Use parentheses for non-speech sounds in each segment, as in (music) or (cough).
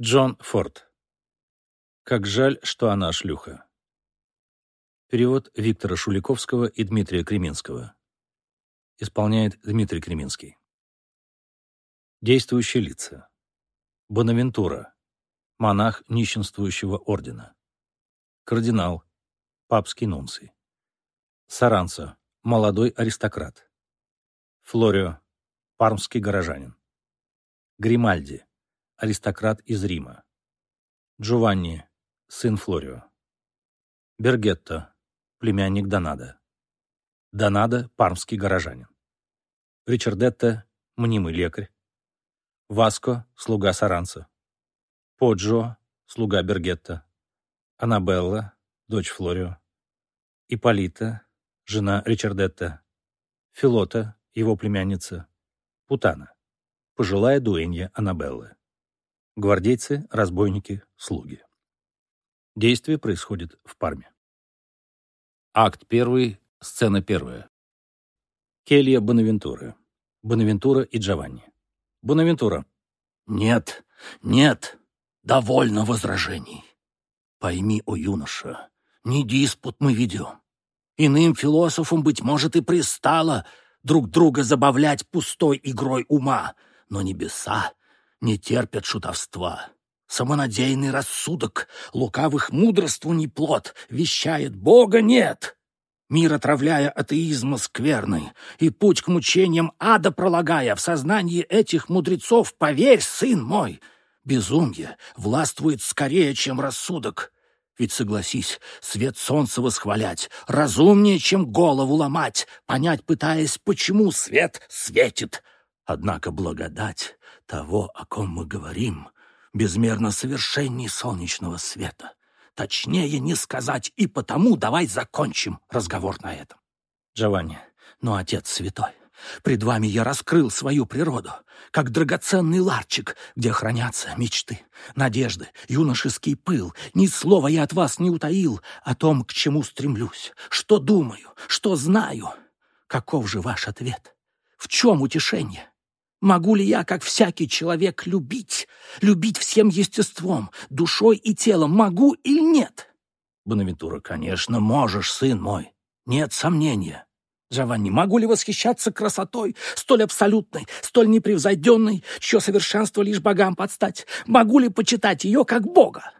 Джон Форд. Как жаль, что она шлюха. Перевод Виктора Шуликовского и Дмитрия Креминского. Исполняет Дмитрий Креминский. Действующие лица. Бонавентура. Монах нищенствующего ордена. Кардинал. Папский нунций. Саранца. Молодой аристократ. Флорио. Пармский горожанин. Гримальди аристократ из Рима. Джованни, сын Флорио. Бергетто, племянник Донада. Донада, пармский горожанин. Ричардетто, мнимый лекарь. Васко, слуга Саранца. Поджо, слуга Бергетто. Аннабелла, дочь Флорио. Иполита, жена Ричардетта. Филота, его племянница. Путана, пожилая дуэнья Аннабеллы. Гвардейцы, разбойники, слуги. Действие происходит в Парме. Акт первый, сцена первая. Келья Бонавентуры. Бонавентура и Джованни. Бонавентура. Нет, нет, довольно возражений. Пойми, о юноша, не диспут мы ведем. Иным философам, быть может, и пристало друг друга забавлять пустой игрой ума, но небеса не терпят шутовства. Самонадеянный рассудок, лукавых мудрству не плод, вещает «Бога нет!» Мир отравляя атеизма скверный и путь к мучениям ада пролагая в сознании этих мудрецов, поверь, сын мой, безумие властвует скорее, чем рассудок. Ведь, согласись, свет солнца восхвалять разумнее, чем голову ломать, понять пытаясь, почему свет светит. Однако благодать того, о ком мы говорим, безмерно совершенней солнечного света. Точнее не сказать, и потому давай закончим разговор на этом. Джованни, ну, Отец Святой, пред вами я раскрыл свою природу, как драгоценный ларчик, где хранятся мечты, надежды, юношеский пыл. Ни слова я от вас не утаил о том, к чему стремлюсь, что думаю, что знаю. Каков же ваш ответ? В чем утешение? Могу ли я, как всякий человек, любить? Любить всем естеством, душой и телом? Могу или нет? Бонавентура, конечно, можешь, сын мой. Нет сомнения. Джованни, могу ли восхищаться красотой, столь абсолютной, столь непревзойденной, чье совершенство лишь богам подстать? Могу ли почитать ее как бога?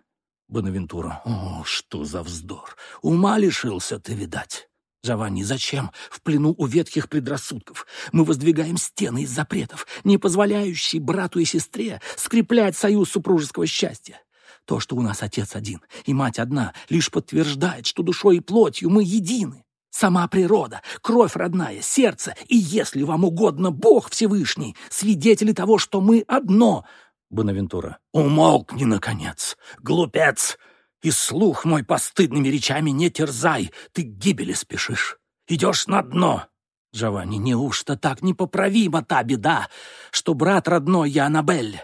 Бонавентура, о, что за вздор! Ума лишился ты, видать. Джованни, зачем в плену у ветхих предрассудков мы воздвигаем стены из запретов, не позволяющие брату и сестре скреплять союз супружеского счастья? То, что у нас отец один и мать одна, лишь подтверждает, что душой и плотью мы едины. Сама природа, кровь родная, сердце и, если вам угодно, Бог Всевышний, свидетели того, что мы одно. Бонавентура. Умолкни, наконец, глупец! И слух мой постыдными речами не терзай, ты к гибели спешишь. Идешь на дно. Джованни, неужто так непоправима та беда, что брат родной я Аннабель,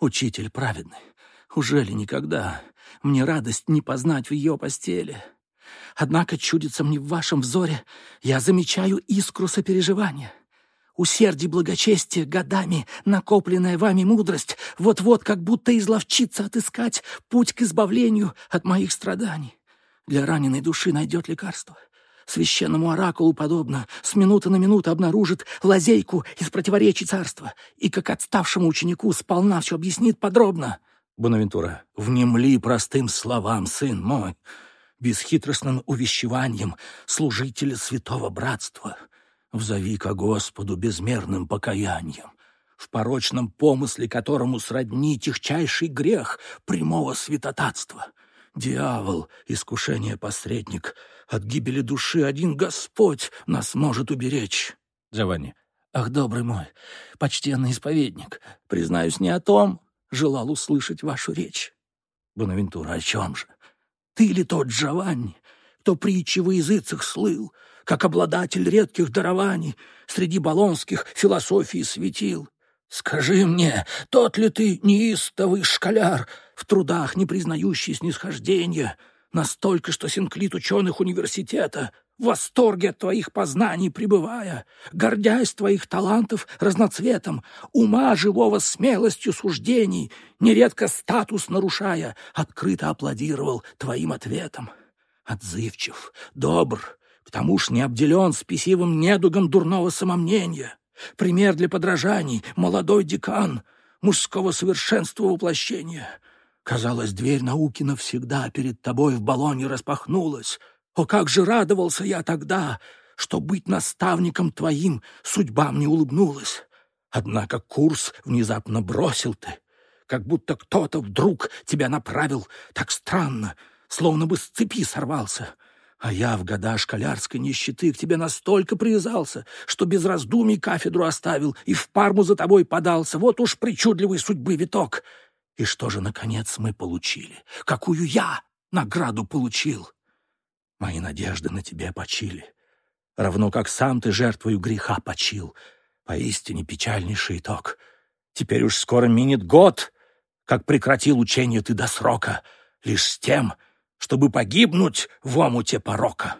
учитель праведный? Ужели никогда мне радость не познать в ее постели? Однако чудится мне в вашем взоре, я замечаю искру сопереживания усердие благочестие, годами накопленная вами мудрость, вот-вот как будто изловчится отыскать путь к избавлению от моих страданий. Для раненой души найдет лекарство. Священному оракулу подобно, с минуты на минуту обнаружит лазейку из противоречий царства и, как отставшему ученику, сполна все объяснит подробно. Бонавентура, внемли простым словам, сын мой, бесхитростным увещеванием служителя святого братства — взови ко Господу безмерным покаянием, в порочном помысле которому сродни тихчайший грех прямого святотатства. Дьявол, искушение посредник, от гибели души один Господь нас может уберечь. Джованни. Ах, добрый мой, почтенный исповедник, признаюсь, не о том желал услышать вашу речь. Бонавентура, о чем же? Ты ли тот Джованни, кто притчи во языцах слыл, как обладатель редких дарований среди болонских философий светил. Скажи мне, тот ли ты неистовый школяр, в трудах не признающий снисхождения, настолько, что синклит ученых университета в восторге от твоих познаний пребывая, гордясь твоих талантов разноцветом, ума живого смелостью суждений, нередко статус нарушая, открыто аплодировал твоим ответом. Отзывчив, добр, потому ж не обделен спесивым недугом дурного самомнения. Пример для подражаний, молодой декан, мужского совершенства воплощения. Казалось, дверь науки навсегда перед тобой в баллоне распахнулась — о, как же радовался я тогда, что быть наставником твоим судьба мне улыбнулась. Однако курс внезапно бросил ты, как будто кто-то вдруг тебя направил так странно, словно бы с цепи сорвался. А я в года школярской нищеты к тебе настолько привязался, что без раздумий кафедру оставил и в парму за тобой подался. Вот уж причудливый судьбы виток. И что же, наконец, мы получили? Какую я награду получил? Мои надежды на тебя почили, равно как сам ты жертвою греха почил. Поистине печальнейший итог. Теперь уж скоро минет год, как прекратил учение ты до срока, лишь с тем, чтобы погибнуть в омуте порока.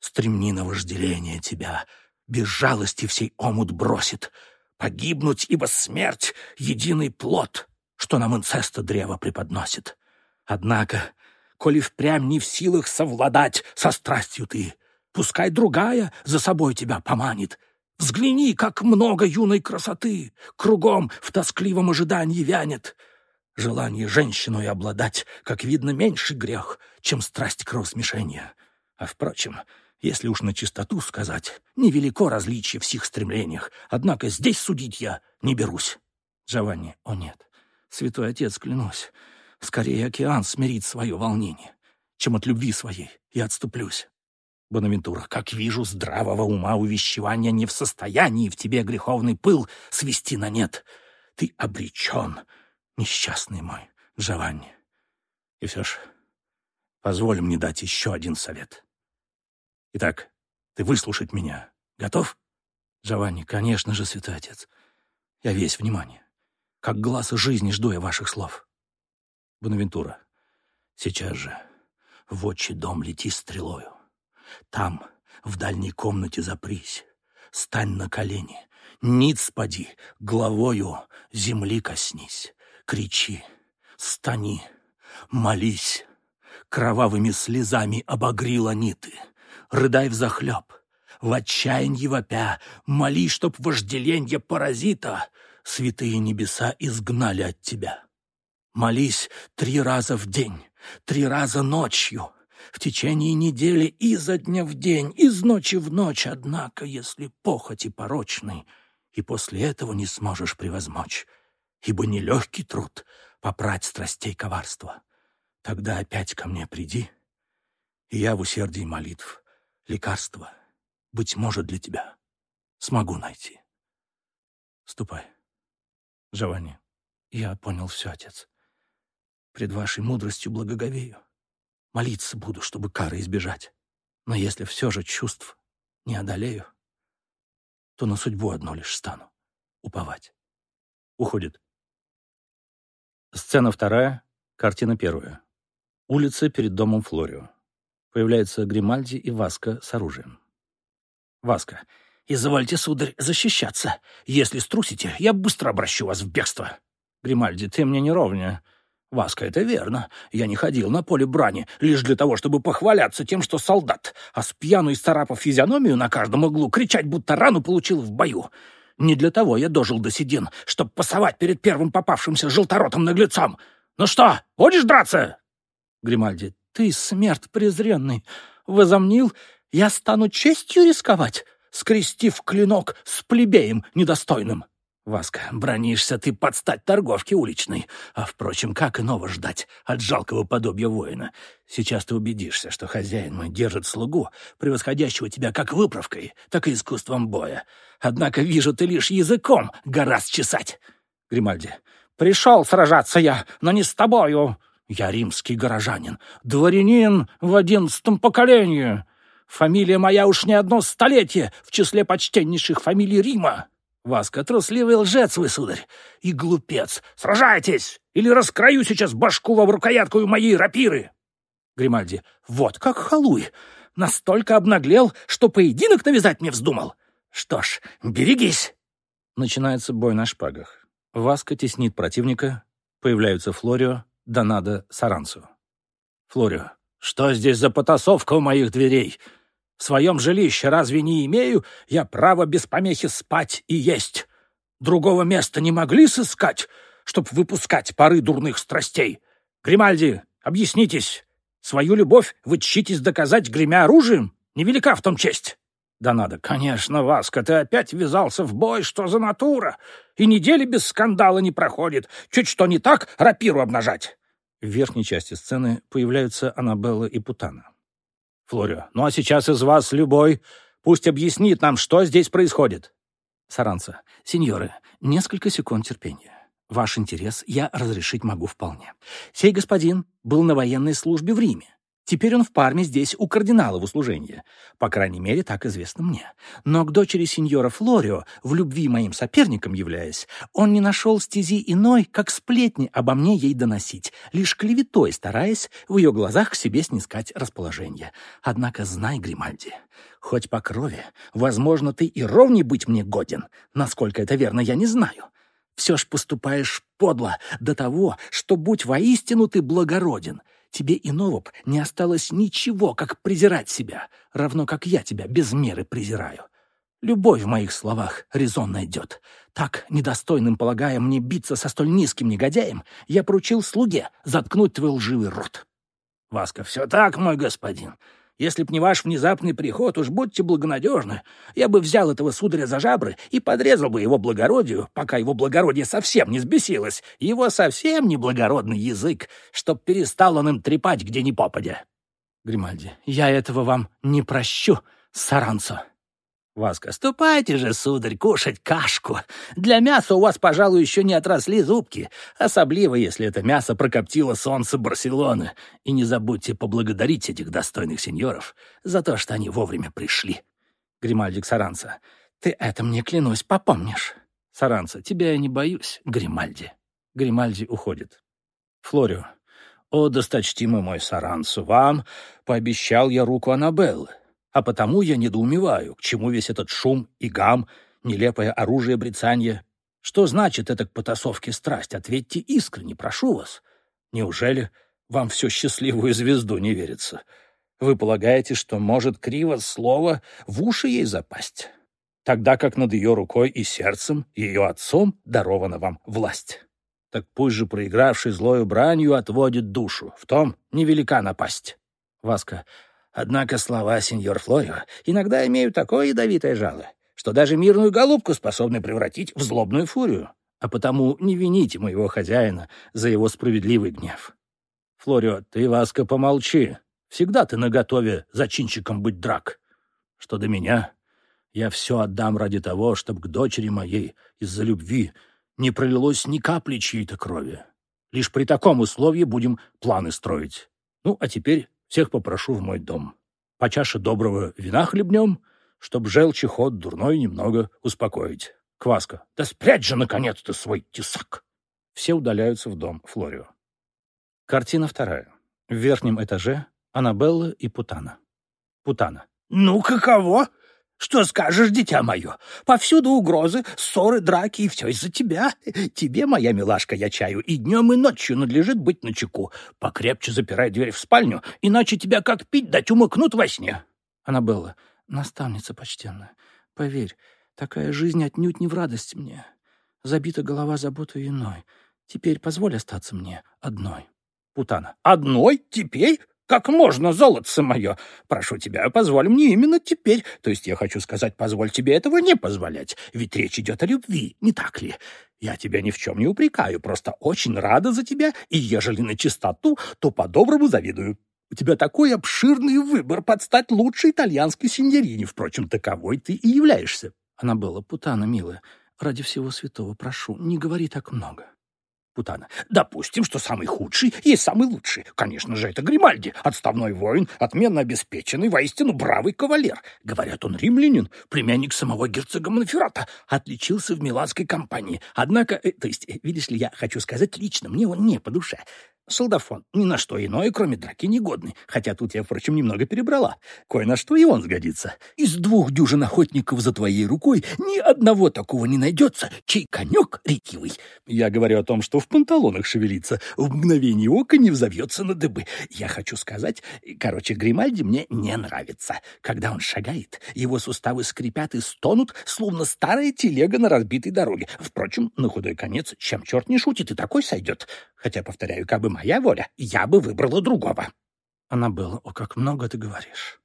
Стремнина вожделения тебя, без жалости всей омут бросит. Погибнуть, ибо смерть — единый плод, что нам инцеста древо преподносит. Однако коли впрямь не в силах совладать со страстью ты. Пускай другая за собой тебя поманит. Взгляни, как много юной красоты кругом в тоскливом ожидании вянет. Желание женщиной обладать, как видно, меньше грех, чем страсть кровосмешения. А, впрочем, если уж на чистоту сказать, невелико различие в сих стремлениях, однако здесь судить я не берусь. Джованни, о нет, святой отец, клянусь, Скорее океан смирит свое волнение, чем от любви своей я отступлюсь. Бонавентура, как вижу, здравого ума увещевания не в состоянии в тебе греховный пыл свести на нет. Ты обречен, несчастный мой Джованни. И все ж, позволь мне дать еще один совет. Итак, ты выслушать меня готов? Джованни, конечно же, святой отец. Я весь внимание. Как глаз жизни жду я ваших слов. Бонавентура, сейчас же в отчий дом лети стрелою. Там, в дальней комнате запрись, стань на колени, ниц поди, головою земли коснись, кричи, стани, молись, кровавыми слезами обогрила ниты, рыдай взахлеб, в отчаянье вопя, моли, чтоб вожделенье паразита. Святые небеса изгнали от тебя. Молись три раза в день, три раза ночью, в течение недели изо дня в день, из ночи в ночь, однако, если похоти порочный, и после этого не сможешь превозмочь, ибо нелегкий труд попрать страстей коварства. Тогда опять ко мне приди, и я в усердии молитв лекарства, быть может, для тебя смогу найти. Ступай, Джованни. Я понял все, отец пред вашей мудростью благоговею. Молиться буду, чтобы кары избежать. Но если все же чувств не одолею, то на судьбу одно лишь стану — уповать. Уходит. Сцена вторая, картина первая. Улица перед домом Флорио. Появляются Гримальди и Васка с оружием. Васка. «Извольте, сударь, защищаться. Если струсите, я быстро обращу вас в бегство». Гримальди, ты мне не ровня. Васка, это верно. Я не ходил на поле брани лишь для того, чтобы похваляться тем, что солдат, а с пьяну исцарапав физиономию на каждом углу, кричать, будто рану получил в бою. Не для того я дожил до седин, чтоб пасовать перед первым попавшимся желторотым наглецом. Ну что, будешь драться? Гримальди, ты, смерть презренный, возомнил, я стану честью рисковать, скрестив клинок с плебеем недостойным. Васка, бронишься ты под стать торговке уличной. А, впрочем, как иного ждать от жалкого подобия воина? Сейчас ты убедишься, что хозяин мой держит слугу, превосходящего тебя как выправкой, так и искусством боя. Однако вижу, ты лишь языком гораздо чесать. Гримальди, пришел сражаться я, но не с тобою. Я римский горожанин, дворянин в одиннадцатом поколении. Фамилия моя уж не одно столетие в числе почтеннейших фамилий Рима. Васка, трусливый лжец вы, сударь, и глупец. Сражайтесь, или раскрою сейчас башку вам рукоятку моей рапиры. Гримальди, вот как халуй. Настолько обнаглел, что поединок навязать мне вздумал. Что ж, берегись!» Начинается бой на шпагах. Васка теснит противника. Появляются Флорио, Донадо, Саранцу. «Флорио, что здесь за потасовка у моих дверей? В своем жилище разве не имею я право без помехи спать и есть? Другого места не могли сыскать, чтоб выпускать пары дурных страстей? Гримальди, объяснитесь, Свою любовь вы тщитесь доказать, гремя оружием? Невелика в том честь. Да надо, конечно, Васка, ты опять ввязался в бой, что за натура? И недели без скандала не проходит. Чуть что не так, рапиру обнажать. В верхней части сцены появляются Аннабелла и Путана. Флорио, ну а сейчас из вас любой. Пусть объяснит нам, что здесь происходит. Саранца, сеньоры, несколько секунд терпения. Ваш интерес я разрешить могу вполне. Сей господин был на военной службе в Риме. Теперь он в Парме здесь у кардинала в услужении. По крайней мере, так известно мне. Но к дочери сеньора Флорио, в любви моим соперником являясь, он не нашел стези иной, как сплетни обо мне ей доносить, лишь клеветой стараясь в ее глазах к себе снискать расположение. Однако знай, Гримальди, хоть по крови, возможно, ты и ровней быть мне годен. Насколько это верно, я не знаю все ж поступаешь подло до того, что, будь воистину ты благороден, тебе иного б не осталось ничего, как презирать себя, равно как я тебя без меры презираю. Любовь в моих словах резон найдет. Так, недостойным полагая мне биться со столь низким негодяем, я поручил слуге заткнуть твой лживый рот. Васка, все так, мой господин. Если б не ваш внезапный приход, уж будьте благонадежны, я бы взял этого сударя за жабры и подрезал бы его благородию, пока его благородие совсем не сбесилось, его совсем не благородный язык, чтоб перестал он им трепать где ни попадя. Гримальди, я этого вам не прощу, Саранцо. Васка, ступайте же, сударь, кушать кашку. Для мяса у вас, пожалуй, еще не отросли зубки, особливо, если это мясо прокоптило солнце Барселоны. И не забудьте поблагодарить этих достойных сеньоров за то, что они вовремя пришли. Гримальдик Саранца, ты это мне, клянусь, попомнишь. Саранца, тебя я не боюсь, Гримальди. Гримальди уходит. Флорио, о, досточтимый мой Саранцу, вам пообещал я руку Аннабеллы. А потому я недоумеваю, к чему весь этот шум и гам, нелепое оружие брецанья. Что значит это к потасовке страсть? Ответьте искренне, прошу вас. Неужели вам все счастливую звезду не верится? Вы полагаете, что может криво слово в уши ей запасть? Тогда как над ее рукой и сердцем, ее отцом дарована вам власть. Так пусть же проигравший злою бранью отводит душу. В том невелика напасть. Васка, Однако слова сеньор Флорио иногда имеют такое ядовитое жало, что даже мирную голубку способны превратить в злобную фурию. А потому не вините моего хозяина за его справедливый гнев. Флорио, ты, Васка, помолчи. Всегда ты наготове зачинщиком быть драк. Что до меня, я все отдам ради того, чтобы к дочери моей из-за любви не пролилось ни капли чьей-то крови. Лишь при таком условии будем планы строить. Ну, а теперь всех попрошу в мой дом. По чаше доброго вина хлебнем, чтоб желчи ход дурной немного успокоить. Кваска, да спрячь же, наконец-то, свой тесак!» Все удаляются в дом Флорио. Картина вторая. В верхнем этаже Аннабелла и Путана. Путана. «Ну, каково? Что скажешь, дитя мое? Повсюду угрозы, ссоры, драки, и все из-за тебя. Тебе, моя милашка, я чаю, и днем, и ночью надлежит быть начеку. Покрепче запирай дверь в спальню, иначе тебя как пить дать умыкнут во сне. Аннабелла, наставница почтенная, поверь, такая жизнь отнюдь не в радость мне. Забита голова заботой иной. Теперь позволь остаться мне одной. Путана. Одной? Теперь? Как можно, золотце мое? Прошу тебя, позволь мне именно теперь. То есть я хочу сказать, позволь тебе этого не позволять. Ведь речь идет о любви, не так ли? Я тебя ни в чем не упрекаю, просто очень рада за тебя, и ежели на чистоту, то по-доброму завидую. У тебя такой обширный выбор под стать лучшей итальянской синьорине. Впрочем, таковой ты и являешься. Она была путана, милая. Ради всего святого прошу, не говори так много. Путана. Допустим, что самый худший есть самый лучший. Конечно же, это Гримальди, отставной воин, отменно обеспеченный, воистину бравый кавалер. Говорят, он римлянин, племянник самого герцога Монферрата, отличился в миланской кампании. Однако, э, то есть, э, видишь ли, я хочу сказать лично, мне он не по душе. Солдафон ни на что иное, кроме драки, негодный. Хотя тут я, впрочем, немного перебрала. Кое на что и он сгодится. Из двух дюжин охотников за твоей рукой ни одного такого не найдется, чей конек ретивый. Я говорю о том, что в панталонах шевелится, в мгновение ока не взовьется на дыбы. Я хочу сказать, короче, Гримальди мне не нравится. Когда он шагает, его суставы скрипят и стонут, словно старая телега на разбитой дороге. Впрочем, на худой конец, чем черт не шутит, и такой сойдет. Хотя, повторяю, как бы моя воля, я бы выбрала другого. Аннабелла, о, как много ты говоришь.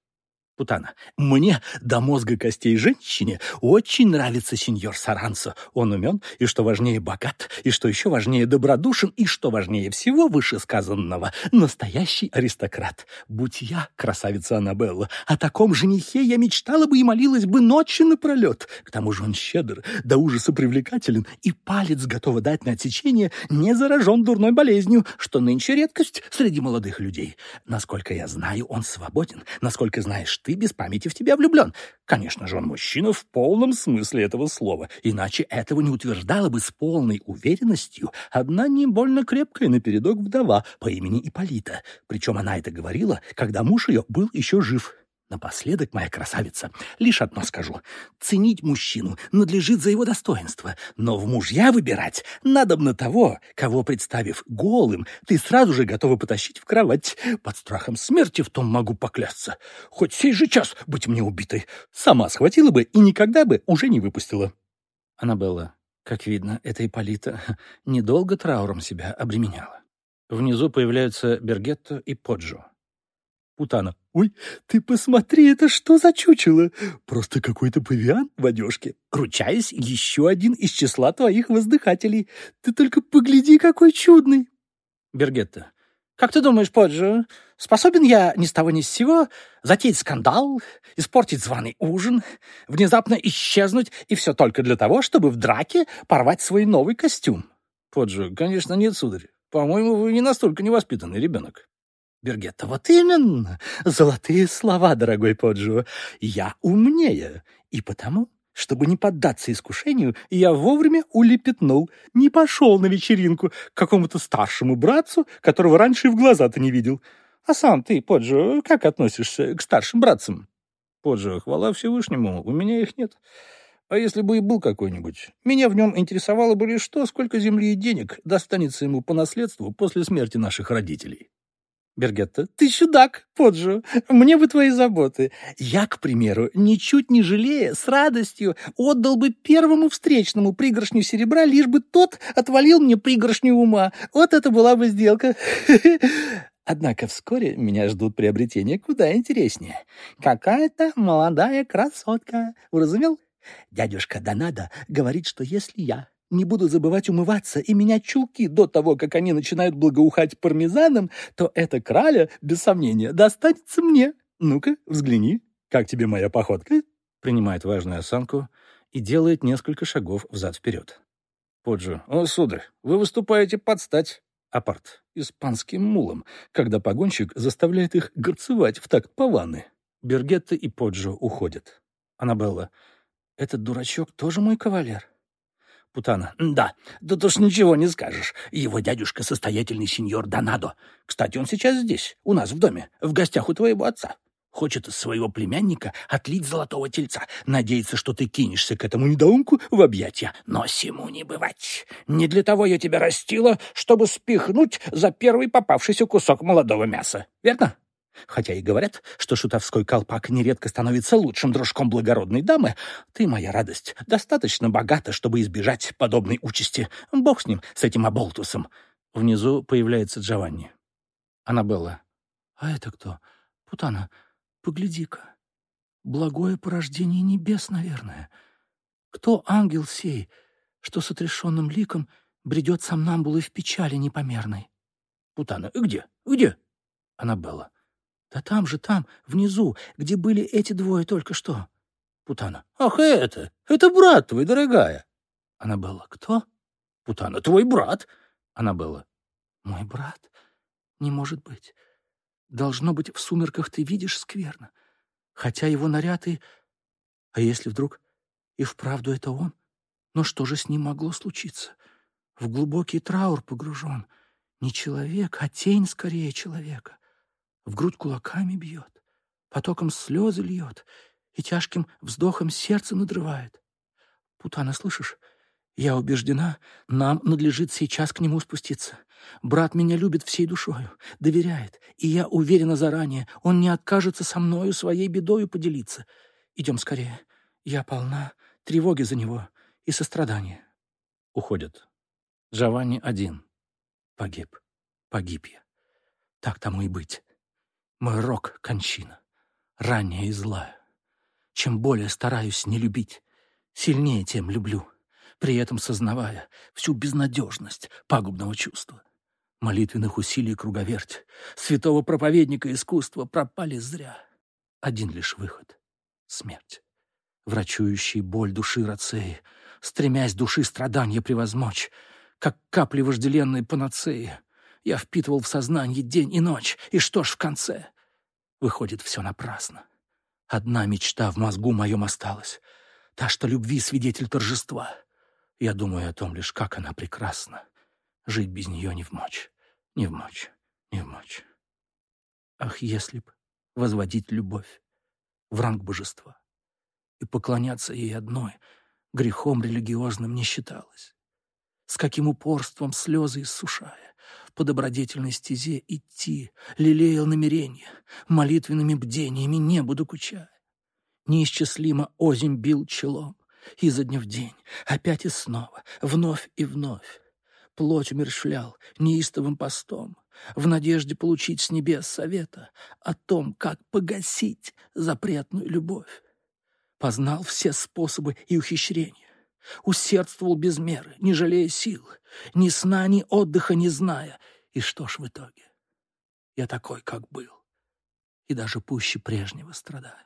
Путана. «Мне до мозга костей женщине очень нравится сеньор Сарансо. Он умен, и, что важнее, богат, и, что еще важнее, добродушен, и, что важнее всего вышесказанного, настоящий аристократ. Будь я, красавица Аннабелла, о таком женихе я мечтала бы и молилась бы ночи напролет. К тому же он щедр, до ужаса привлекателен, и палец готова дать на отсечение, не заражен дурной болезнью, что нынче редкость среди молодых людей. Насколько я знаю, он свободен, насколько знаешь ты, без памяти в тебя влюблен. Конечно же, он мужчина в полном смысле этого слова, иначе этого не утверждала бы с полной уверенностью одна не больно крепкая напередок вдова по имени Иполита. Причем она это говорила, когда муж ее был еще жив. Напоследок, моя красавица, лишь одно скажу. Ценить мужчину надлежит за его достоинство, но в мужья выбирать надо на того, кого, представив голым, ты сразу же готова потащить в кровать. Под страхом смерти в том могу поклясться. Хоть сей же час быть мне убитой. Сама схватила бы и никогда бы уже не выпустила. Аннабелла, как видно, эта Ипполита недолго трауром себя обременяла. Внизу появляются Бергетто и Поджо. Путана. «Ой, ты посмотри, это что за чучело? Просто какой-то павиан в одежке. Ручаюсь, еще один из числа твоих воздыхателей. Ты только погляди, какой чудный!» Бергетта. «Как ты думаешь, Поджо, способен я ни с того ни с сего затеять скандал, испортить званый ужин, внезапно исчезнуть, и все только для того, чтобы в драке порвать свой новый костюм?» Поджо. «Конечно нет, сударь. По-моему, вы не настолько невоспитанный ребенок». Бергетта, вот именно. Золотые слова, дорогой Поджио. Я умнее. И потому, чтобы не поддаться искушению, я вовремя улепетнул, не пошел на вечеринку к какому-то старшему братцу, которого раньше и в глаза-то не видел. А сам ты, Поджио, как относишься к старшим братцам? Поджио, хвала Всевышнему, у меня их нет. А если бы и был какой-нибудь, меня в нем интересовало бы лишь то, сколько земли и денег достанется ему по наследству после смерти наших родителей. Бергетта, ты чудак, Поджо, мне бы твои заботы. Я, к примеру, ничуть не жалея, с радостью отдал бы первому встречному пригоршню серебра, лишь бы тот отвалил мне пригоршню ума. Вот это была бы сделка. Однако вскоре меня ждут приобретения куда интереснее. Какая-то молодая красотка, уразумел? Дядюшка Донадо говорит, что если я не буду забывать умываться и менять чулки до того, как они начинают благоухать пармезаном, то эта краля, без сомнения, достанется мне. Ну-ка, взгляни, как тебе моя походка?» Принимает важную осанку и делает несколько шагов взад-вперед. Поджо, о, сударь, вы выступаете под стать. Апарт, испанским мулом, когда погонщик заставляет их горцевать в такт паваны. Бергетта и Поджо уходят. Аннабелла, этот дурачок тоже мой кавалер? Путана. «Да, тут уж ничего не скажешь. Его дядюшка — состоятельный сеньор Донадо. Кстати, он сейчас здесь, у нас в доме, в гостях у твоего отца. Хочет из своего племянника отлить золотого тельца. Надеется, что ты кинешься к этому недоумку в объятия. Но сему не бывать. Не для того я тебя растила, чтобы спихнуть за первый попавшийся кусок молодого мяса. Верно?» Хотя и говорят, что шутовской колпак нередко становится лучшим дружком благородной дамы, ты, моя радость, достаточно богата, чтобы избежать подобной участи. Бог с ним, с этим оболтусом. Внизу появляется Джованни. Аннабелла. А это кто? Путана, погляди-ка. Благое порождение небес, наверное. Кто ангел сей, что с отрешенным ликом бредет сомнамбулой в печали непомерной? Путана. Где? Где? Аннабелла. Да там же, там, внизу, где были эти двое только что. Путана. Ах, это! Это брат твой, дорогая. Аннабелла. Кто? Путана. Твой брат. Аннабелла. Мой брат? Не может быть. Должно быть, в сумерках ты видишь скверно. Хотя его наряд и... А если вдруг и вправду это он? Но что же с ним могло случиться? В глубокий траур погружен. Не человек, а тень скорее человека. В грудь кулаками бьет, потоком слезы льет и тяжким вздохом сердце надрывает. Путана, слышишь? Я убеждена, нам надлежит сейчас к нему спуститься. Брат меня любит всей душою, доверяет, и я уверена заранее, он не откажется со мною своей бедою поделиться. Идем скорее. Я полна тревоги за него и сострадания. Уходят. Джованни один. Погиб. Погиб я. Так тому и быть. Мой рок — кончина. Ранняя и злая. Чем более стараюсь не любить, сильнее тем люблю, при этом сознавая всю безнадежность пагубного чувства. Молитвенных усилий круговерть, святого проповедника искусства пропали зря. Один лишь выход — смерть. Врачующий боль души Рацеи, стремясь души страдания превозмочь, как капли вожделенной панацеи, я впитывал в сознание день и ночь, и что ж в конце? Выходит, все напрасно. Одна мечта в мозгу моем осталась, та, что любви свидетель торжества. Я думаю о том лишь, как она прекрасна. Жить без нее не в мочь, не в мочь, не в мочь. Ах, если б возводить любовь в ранг божества и поклоняться ей одной грехом религиозным не считалось. С каким упорством слезы иссушая, по добродетельной стезе идти, лелеял намерение, молитвенными бдениями небу докучая. Неисчислимо озим бил челом, изо дня в день, опять и снова, вновь и вновь плоть умершлял неистовым постом, в надежде получить с небес совета о том, как погасить запретную любовь. Познал все способы и ухищрения, усердствовал без меры, не жалея сил, ни сна, ни отдыха не зная. И что ж в итоге? Я такой, как был, и даже пуще прежнего страдаю.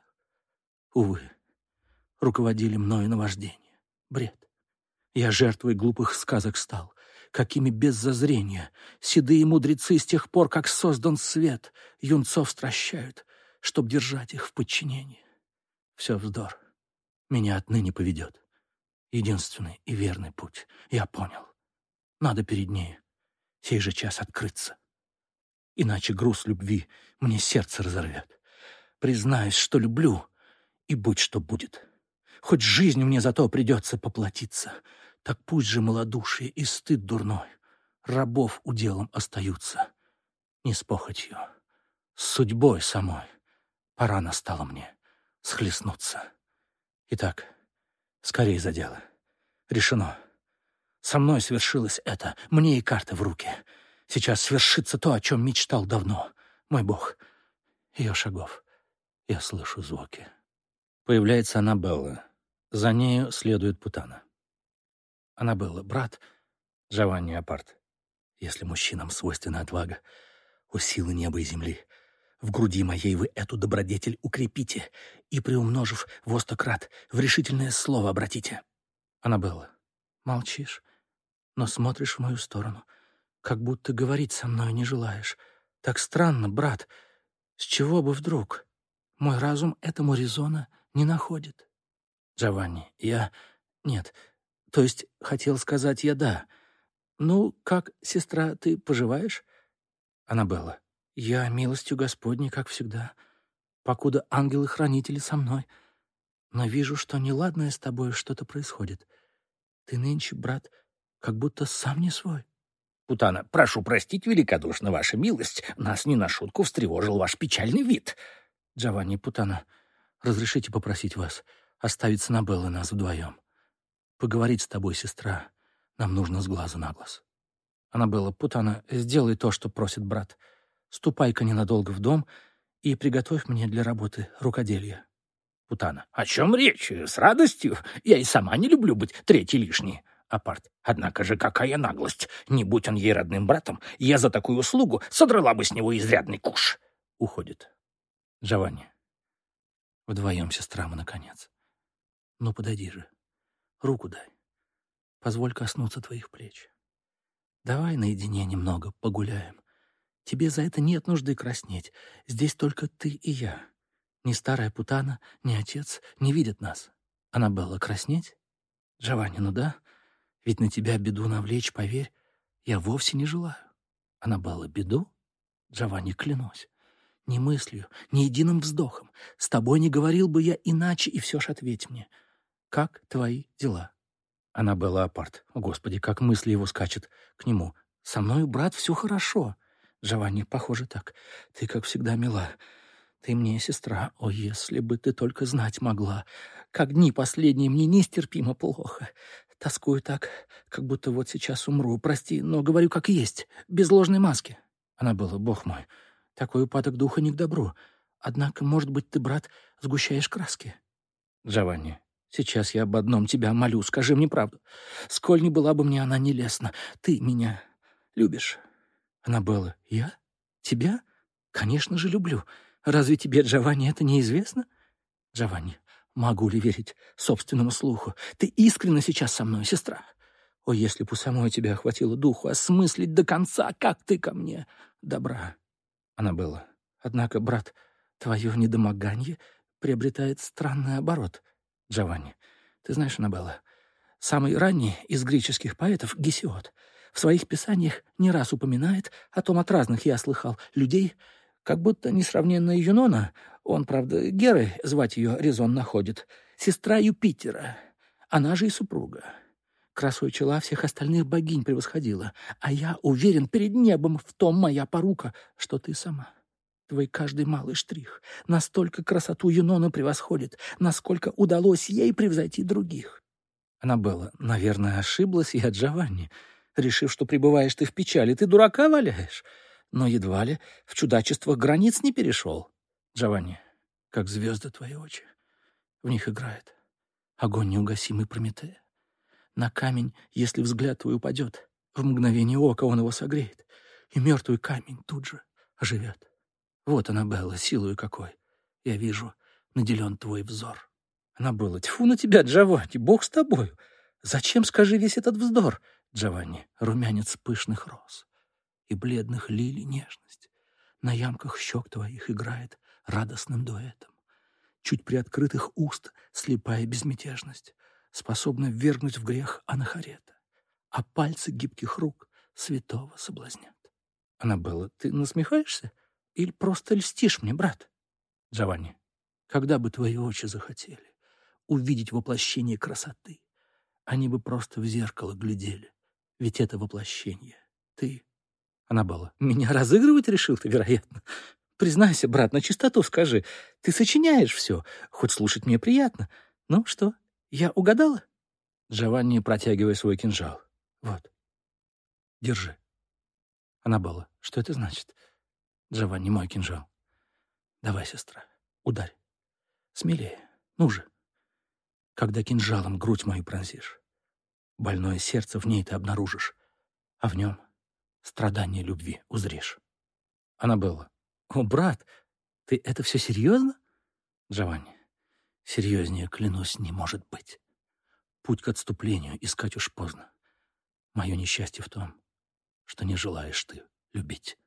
Увы, руководили мною наваждения, бред. Я жертвой глупых сказок стал, какими без зазрения седые мудрецы с тех пор, как создан свет, юнцов стращают, чтоб держать их в подчинении. Все вздор. Меня отныне поведет. Единственный и верный путь. Я понял. Надо перед ней сей же час открыться. Иначе груз любви мне сердце разорвет. Признаюсь, что люблю, и будь что будет. Хоть жизнь мне зато придется поплатиться — так пусть же малодушие и стыд дурной рабов уделом остаются. Не с похотью, с судьбой самой. Пора настала мне схлестнуться. Итак, скорее за дело. Решено. Со мной свершилось это, мне и карта в руки. Сейчас свершится то, о чем мечтал давно. Мой бог, ее шагов. Я слышу звуки. Появляется Аннабелла. За нею следует Путана. Аннабелла, брат Джованни Апарт. Если мужчинам свойственна отвага, у силы неба и земли, в груди моей вы эту добродетель укрепите и, приумножив во сто в решительное слово обратите. Аннабелла, молчишь, но смотришь в мою сторону, как будто говорить со мной не желаешь. Так странно, брат, с чего бы вдруг? Мой разум этому резона не находит. Джованни, я... Нет, то есть, хотел сказать я «да». «Ну, как, сестра, ты поживаешь?» Аннабелла. «Я милостью Господней, как всегда, покуда ангелы-хранители со мной. Но вижу, что неладное с тобой что-то происходит. Ты нынче, брат, как будто сам не свой». Путана, прошу простить великодушно, ваша милость. Нас не на шутку встревожил ваш печальный вид. Джованни Путана, разрешите попросить вас оставить с Аннабеллой нас вдвоем. Поговорить с тобой, сестра. Нам нужно с глазу на глаз. Аннабелла, Путана, сделай то, что просит брат. Ступай-ка ненадолго в дом и приготовь мне для работы рукоделие. Путана. О чем речь? С радостью. Я и сама не люблю быть третьей лишней. Апарт. Однако же какая наглость. Не будь он ей родным братом, я за такую услугу содрала бы с него изрядный куш. Уходит. Джованни. Вдвоем, сестра, мы, наконец. Ну, подойди же. Руку дай. Позволь коснуться твоих плеч. Давай наедине немного погуляем. Тебе за это нет нужды краснеть. Здесь только ты и я. Ни старая путана, ни отец не видят нас. Аннабелла краснеть? Джованни, ну да. Ведь на тебя беду навлечь, поверь, я вовсе не желаю. Аннабелла, беду? Джованни, клянусь. Ни мыслью, ни единым вздохом. С тобой не говорил бы я иначе, и все ж ответь мне. Как твои дела? Аннабелла Апарт. Господи, как мысли его скачет к нему. Со мною, брат, все хорошо. Джованни, похоже так. Ты, как всегда, мила. Ты мне сестра. О, если бы ты только знать могла. Как дни последние мне нестерпимо плохо. Тоскую так, как будто вот сейчас умру. Прости, но говорю как есть, без ложной маски. Она была, бог мой, такой упадок духа не к добру. Однако, может быть, ты, брат, сгущаешь краски. Джованни, сейчас я об одном тебя молю, скажи мне правду. Сколь не была бы мне она нелестна, ты меня любишь. Она была, я? Тебя? Конечно же, люблю. Разве тебе, Джованни, это неизвестно? Джованни, Могу ли верить собственному слуху? Ты искренне сейчас со мной, сестра? О, если бы у самой тебя охватило духу осмыслить до конца, как ты ко мне добра. Она была. Однако, брат, твое недомогание приобретает странный оборот. Джованни, ты знаешь, Аннабелла, самый ранний из греческих поэтов — Гесиод. В своих писаниях не раз упоминает, о том от разных я слыхал, людей, как будто несравненная Юнона, он, правда, Герой звать ее резон находит, сестра Юпитера, она же и супруга. Красой чела всех остальных богинь превосходила, а я уверен перед небом в том моя порука, что ты сама. Твой каждый малый штрих настолько красоту Юнона превосходит, насколько удалось ей превзойти других. Она была, наверное, ошиблась я, Джованни, решив, что пребываешь ты в печали. Ты дурака валяешь? но едва ли в чудачествах границ не перешел. Джованни, как звезды твои очи. В них играет огонь неугасимый Прометея. На камень, если взгляд твой упадет, в мгновение ока он его согреет, и мертвый камень тут же оживет. Вот она, Белла, силою какой. Я вижу, наделен твой взор. Она была, тьфу на тебя, Джованни, бог с тобою. Зачем, скажи, весь этот вздор? Джованни, румянец пышных роз и бледных лилий нежность. На ямках щек твоих играет радостным дуэтом. Чуть приоткрытых уст слепая безмятежность, способна ввергнуть в грех анахарета, а пальцы гибких рук святого соблазнят. Аннабелла, ты насмехаешься или просто льстишь мне, брат? Джованни, когда бы твои очи захотели увидеть воплощение красоты, они бы просто в зеркало глядели, ведь это воплощение — ты. Она была. «Меня разыгрывать решил ты, вероятно. Признайся, брат, на чистоту скажи. Ты сочиняешь все, хоть слушать мне приятно. Ну что, я угадала?» Джованни, протягивая свой кинжал. «Вот, держи». Она была. «Что это значит?» Джованни, мой кинжал. «Давай, сестра, ударь. Смелее. Ну же. Когда кинжалом грудь мою пронзишь, больное сердце в ней ты обнаружишь, а в нем страдания любви узришь. Аннабелла. О, брат, ты это все серьезно? Джованни. Серьезнее, клянусь, не может быть. Путь к отступлению искать уж поздно. Мое несчастье в том, что не желаешь ты любить.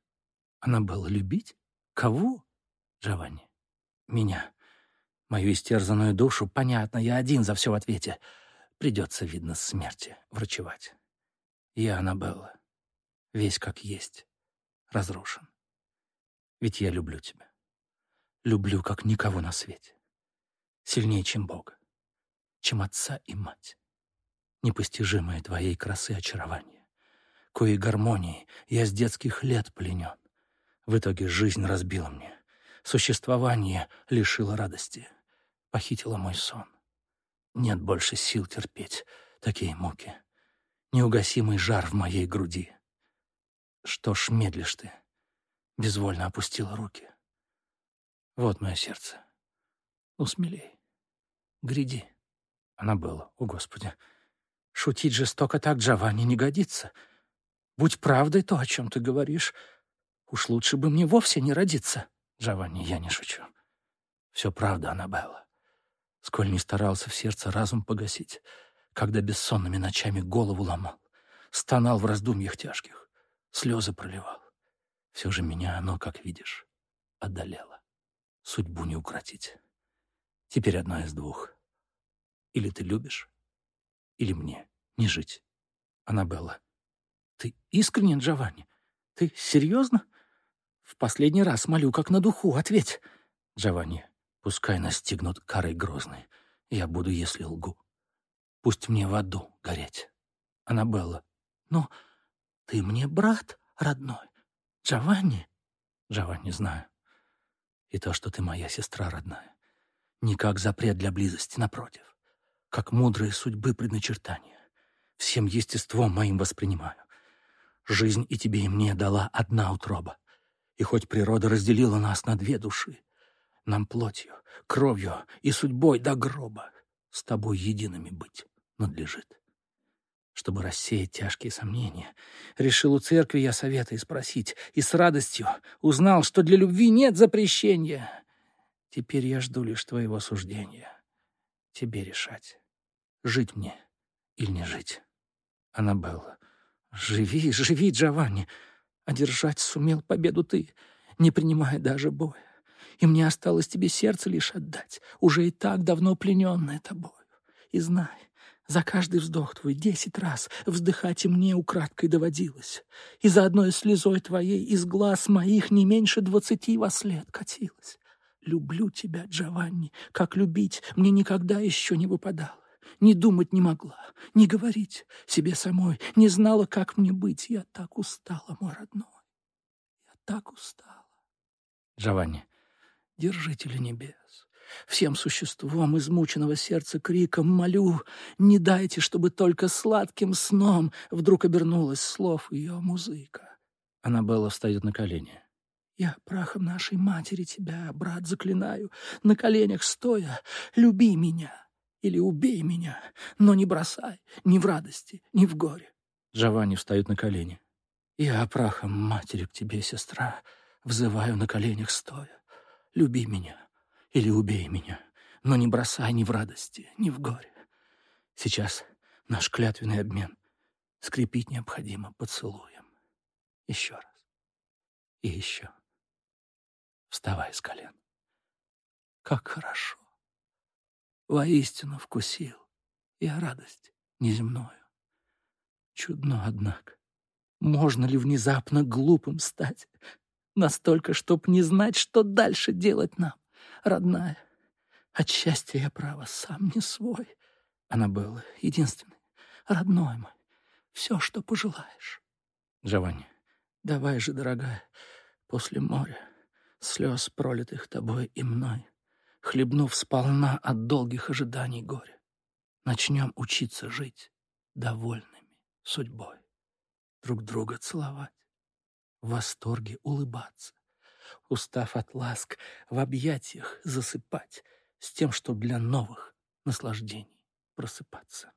Аннабелла, любить? Кого? Джованни. Меня. Мою истерзанную душу, понятно, я один за все в ответе. Придется, видно, смерти врачевать. Я, Аннабелла, весь как есть, разрушен. Ведь я люблю тебя. Люблю, как никого на свете. Сильнее, чем Бога, чем отца и мать. Непостижимое твоей красы очарование, коей гармонии я с детских лет пленен. В итоге жизнь разбила мне, существование лишило радости, похитило мой сон. Нет больше сил терпеть такие муки, неугасимый жар в моей груди — что ж медлишь ты? Безвольно опустила руки. Вот мое сердце. Ну, смелей. Гряди. Она была, о Господи. Шутить жестоко так, Джованни, не годится. Будь правдой то, о чем ты говоришь. Уж лучше бы мне вовсе не родиться. Джованни, я не шучу. Все правда, Аннабелла. Сколь не старался в сердце разум погасить, когда бессонными ночами голову ломал, стонал в раздумьях тяжких слезы проливал. Все же меня оно, как видишь, одолело. Судьбу не укротить. Теперь одна из двух. Или ты любишь, или мне не жить. Аннабелла, ты искренен, Джованни? Ты серьезно? В последний раз молю, как на духу, ответь. Джованни, пускай настигнут карой грозной. Я буду, если лгу. Пусть мне в аду гореть. Аннабелла. Но ты мне брат родной. Джованни? Джованни, знаю. И то, что ты моя сестра родная. Не как запрет для близости, напротив. Как мудрые судьбы предначертания. Всем естеством моим воспринимаю. Жизнь и тебе, и мне дала одна утроба. И хоть природа разделила нас на две души, нам плотью, кровью и судьбой до гроба с тобой едиными быть надлежит. Чтобы рассеять тяжкие сомнения, решил у церкви я совета и спросить, и с радостью узнал, что для любви нет запрещения. Теперь я жду лишь твоего суждения. Тебе решать, жить мне или не жить. Аннабелла. Живи, живи, Джованни. Одержать сумел победу ты, не принимая даже боя. И мне осталось тебе сердце лишь отдать, уже и так давно плененное тобою. И знай, за каждый вздох твой десять раз вздыхать и мне украдкой доводилось. И за одной слезой твоей из глаз моих не меньше двадцати во след катилось. Люблю тебя, Джованни, как любить мне никогда еще не выпадало. Не думать не могла, не говорить себе самой, не знала, как мне быть. Я так устала, мой родной, я так устала. Джованни, держители небес, всем существом измученного сердца криком молю, не дайте, чтобы только сладким сном вдруг обернулась слов ее музыка. Аннабелла встает на колени. Я прахом нашей матери тебя, брат, заклинаю, на коленях стоя, люби меня или убей меня, но не бросай ни в радости, ни в горе. Джованни встает на колени. Я прахом матери к тебе, сестра, взываю на коленях стоя. Люби меня или убей меня, но не бросай ни в радости, ни в горе. Сейчас наш клятвенный обмен скрепить необходимо поцелуем. Еще раз. И еще. Вставай с колен. Как хорошо воистину вкусил я радость неземную. Чудно, однако, можно ли внезапно глупым стать, настолько, чтоб не знать, что дальше делать нам, родная? От счастья я, право, сам не свой. Она была единственной, родной мой, все, что пожелаешь. Джованни, давай же, дорогая, после моря, слез, пролитых тобой и мной, хлебнув сполна от долгих ожиданий горя. Начнем учиться жить довольными судьбой, друг друга целовать, в восторге улыбаться, устав от ласк, в объятиях засыпать, с тем, что для новых наслаждений просыпаться.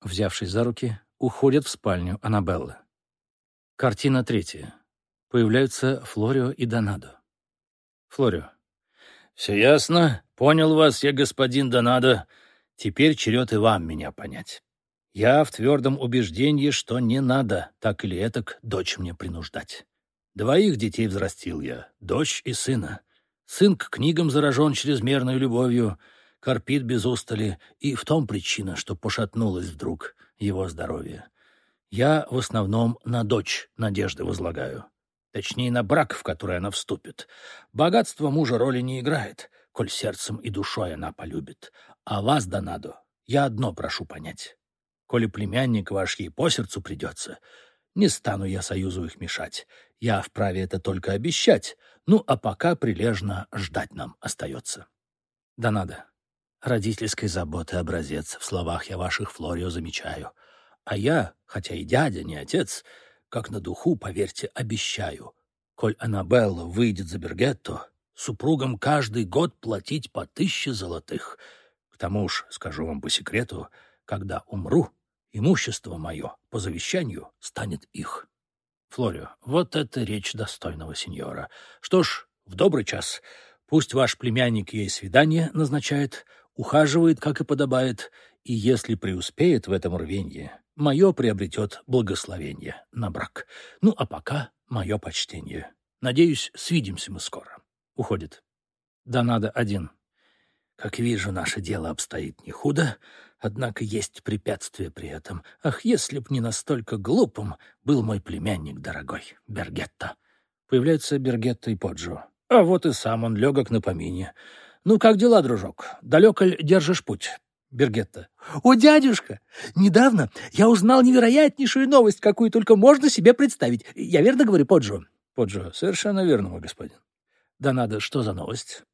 Взявшись за руки, уходят в спальню Аннабеллы. Картина третья. Появляются Флорио и Донадо. Флорио. «Все ясно. Понял вас я, господин Донадо. Теперь черед и вам меня понять. Я в твердом убеждении, что не надо так или этак дочь мне принуждать. Двоих детей взрастил я, дочь и сына. Сын к книгам заражен чрезмерной любовью, корпит без устали, и в том причина, что пошатнулось вдруг его здоровье. Я в основном на дочь надежды возлагаю. Точнее, на брак, в который она вступит. Богатство мужа роли не играет, коль сердцем и душой она полюбит. А вас, Донадо, я одно прошу понять. Коли племянник ваш ей по сердцу придется, не стану я союзу их мешать. Я вправе это только обещать. Ну, а пока прилежно ждать нам остается. Донадо, родительской заботы образец в словах я ваших Флорио замечаю. А я, хотя и дядя, не отец, — как на духу, поверьте, обещаю. Коль Аннабелла выйдет за Бергетто, супругам каждый год платить по тысяче золотых. К тому ж, скажу вам по секрету, когда умру, имущество мое по завещанию станет их. Флорио, вот это речь достойного сеньора. Что ж, в добрый час. Пусть ваш племянник ей свидание назначает, ухаживает, как и подобает, и если преуспеет в этом рвенье, мое приобретет благословение на брак. Ну, а пока мое почтение. Надеюсь, свидимся мы скоро. Уходит. Да надо один. Как вижу, наше дело обстоит не худо, Однако есть препятствие при этом. Ах, если б не настолько глупым был мой племянник дорогой, Бергетта. Появляются Бергетта и Поджо. А вот и сам он легок на помине. «Ну, как дела, дружок? Далеко ли держишь путь?» Бергетта. «О, дядюшка! Недавно я узнал невероятнейшую новость, какую только можно себе представить. Я верно говорю, Поджо?» Поджо. «Совершенно верно, мой господин». «Да надо, что за новость?»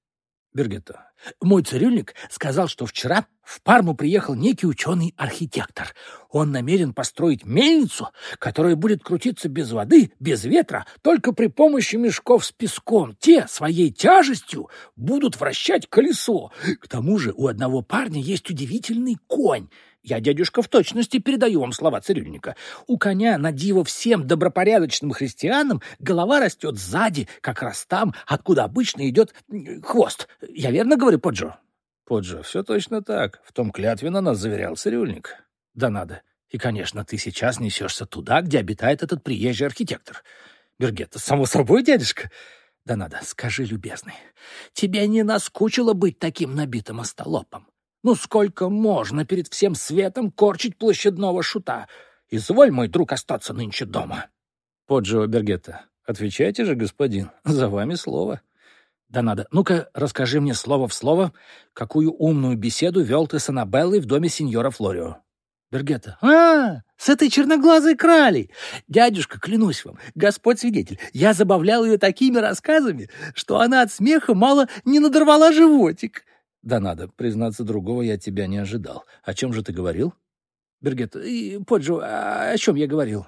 Бергетта. Мой цирюльник сказал, что вчера в Парму приехал некий ученый-архитектор. Он намерен построить мельницу, которая будет крутиться без воды, без ветра, только при помощи мешков с песком. Те своей тяжестью будут вращать колесо. К тому же у одного парня есть удивительный конь — я, дядюшка, в точности передаю вам слова цирюльника. У коня на диво всем добропорядочным христианам голова растет сзади, как раз там, откуда обычно идет хвост. Я верно говорю, Поджо? Поджо, все точно так. В том клятвенно нас заверял цирюльник. Да надо. И, конечно, ты сейчас несешься туда, где обитает этот приезжий архитектор. Бергетта, само собой, дядюшка. Да надо, скажи, любезный, тебе не наскучило быть таким набитым остолопом? Ну сколько можно перед всем светом корчить площадного шута? Изволь, мой друг, остаться нынче дома. Поджио Бергетта. Отвечайте же, господин, (laughs) за вами слово. Да надо. Ну-ка, расскажи мне слово в слово, какую умную беседу вел ты с Аннабеллой в доме сеньора Флорио. Бергетта. «А, с этой черноглазой кралей! Дядюшка, клянусь вам, Господь свидетель, я забавлял ее такими рассказами, что она от смеха мало не надорвала животик. Да надо, признаться, другого я от тебя не ожидал. О чем же ты говорил? Бергет, и, Поджо, а о чем я говорил?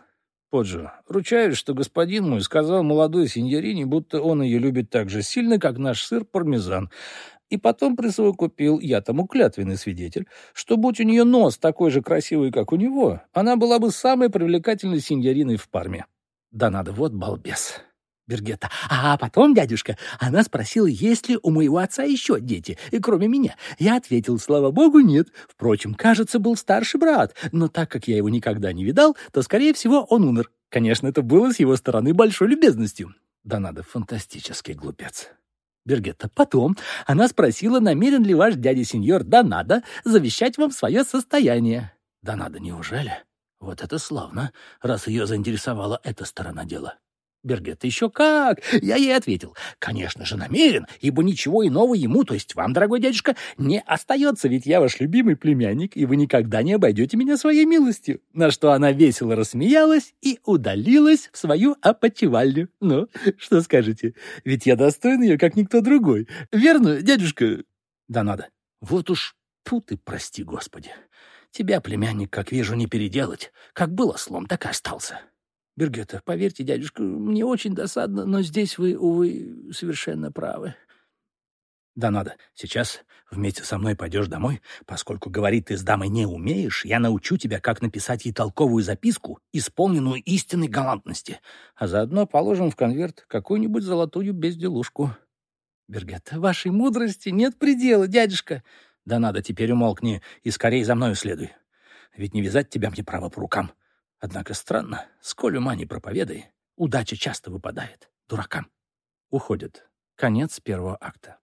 Поджо, ручаюсь, что господин мой сказал молодой сеньорине, будто он ее любит так же сильно, как наш сыр пармезан. И потом присовокупил, я тому клятвенный свидетель, что будь у нее нос такой же красивый, как у него, она была бы самой привлекательной сеньориной в Парме. Да надо, вот балбес. Бергетта. А потом, дядюшка, она спросила, есть ли у моего отца еще дети, и кроме меня. Я ответил, слава богу, нет. Впрочем, кажется, был старший брат, но так как я его никогда не видал, то, скорее всего, он умер. Конечно, это было с его стороны большой любезностью. Да надо, фантастический глупец. Бергетта. Потом она спросила, намерен ли ваш дядя-сеньор Донадо завещать вам свое состояние. Донадо, неужели? Вот это славно, раз ее заинтересовала эта сторона дела. Бергетта, еще как! Я ей ответил, конечно же, намерен, ибо ничего иного ему, то есть вам, дорогой дядюшка, не остается, ведь я ваш любимый племянник, и вы никогда не обойдете меня своей милостью. На что она весело рассмеялась и удалилась в свою опочивальню. Ну, что скажете? Ведь я достоин ее, как никто другой. Верно, дядюшка? Да надо. Вот уж, фу ты, прости, Господи. Тебя, племянник, как вижу, не переделать. Как было слом, так и остался. Бергета, поверьте, дядюшка, мне очень досадно, но здесь вы, увы, совершенно правы. Да надо. Сейчас вместе со мной пойдешь домой, поскольку говорить ты с дамой не умеешь, я научу тебя, как написать ей толковую записку, исполненную истинной галантности, а заодно положим в конверт какую-нибудь золотую безделушку. Бергетта, вашей мудрости нет предела, дядюшка. Да надо, теперь умолкни и скорее за мною следуй. Ведь не вязать тебя мне право по рукам. Однако странно, сколь ума не проповедай, удача часто выпадает дуракам. Уходит. Конец первого акта.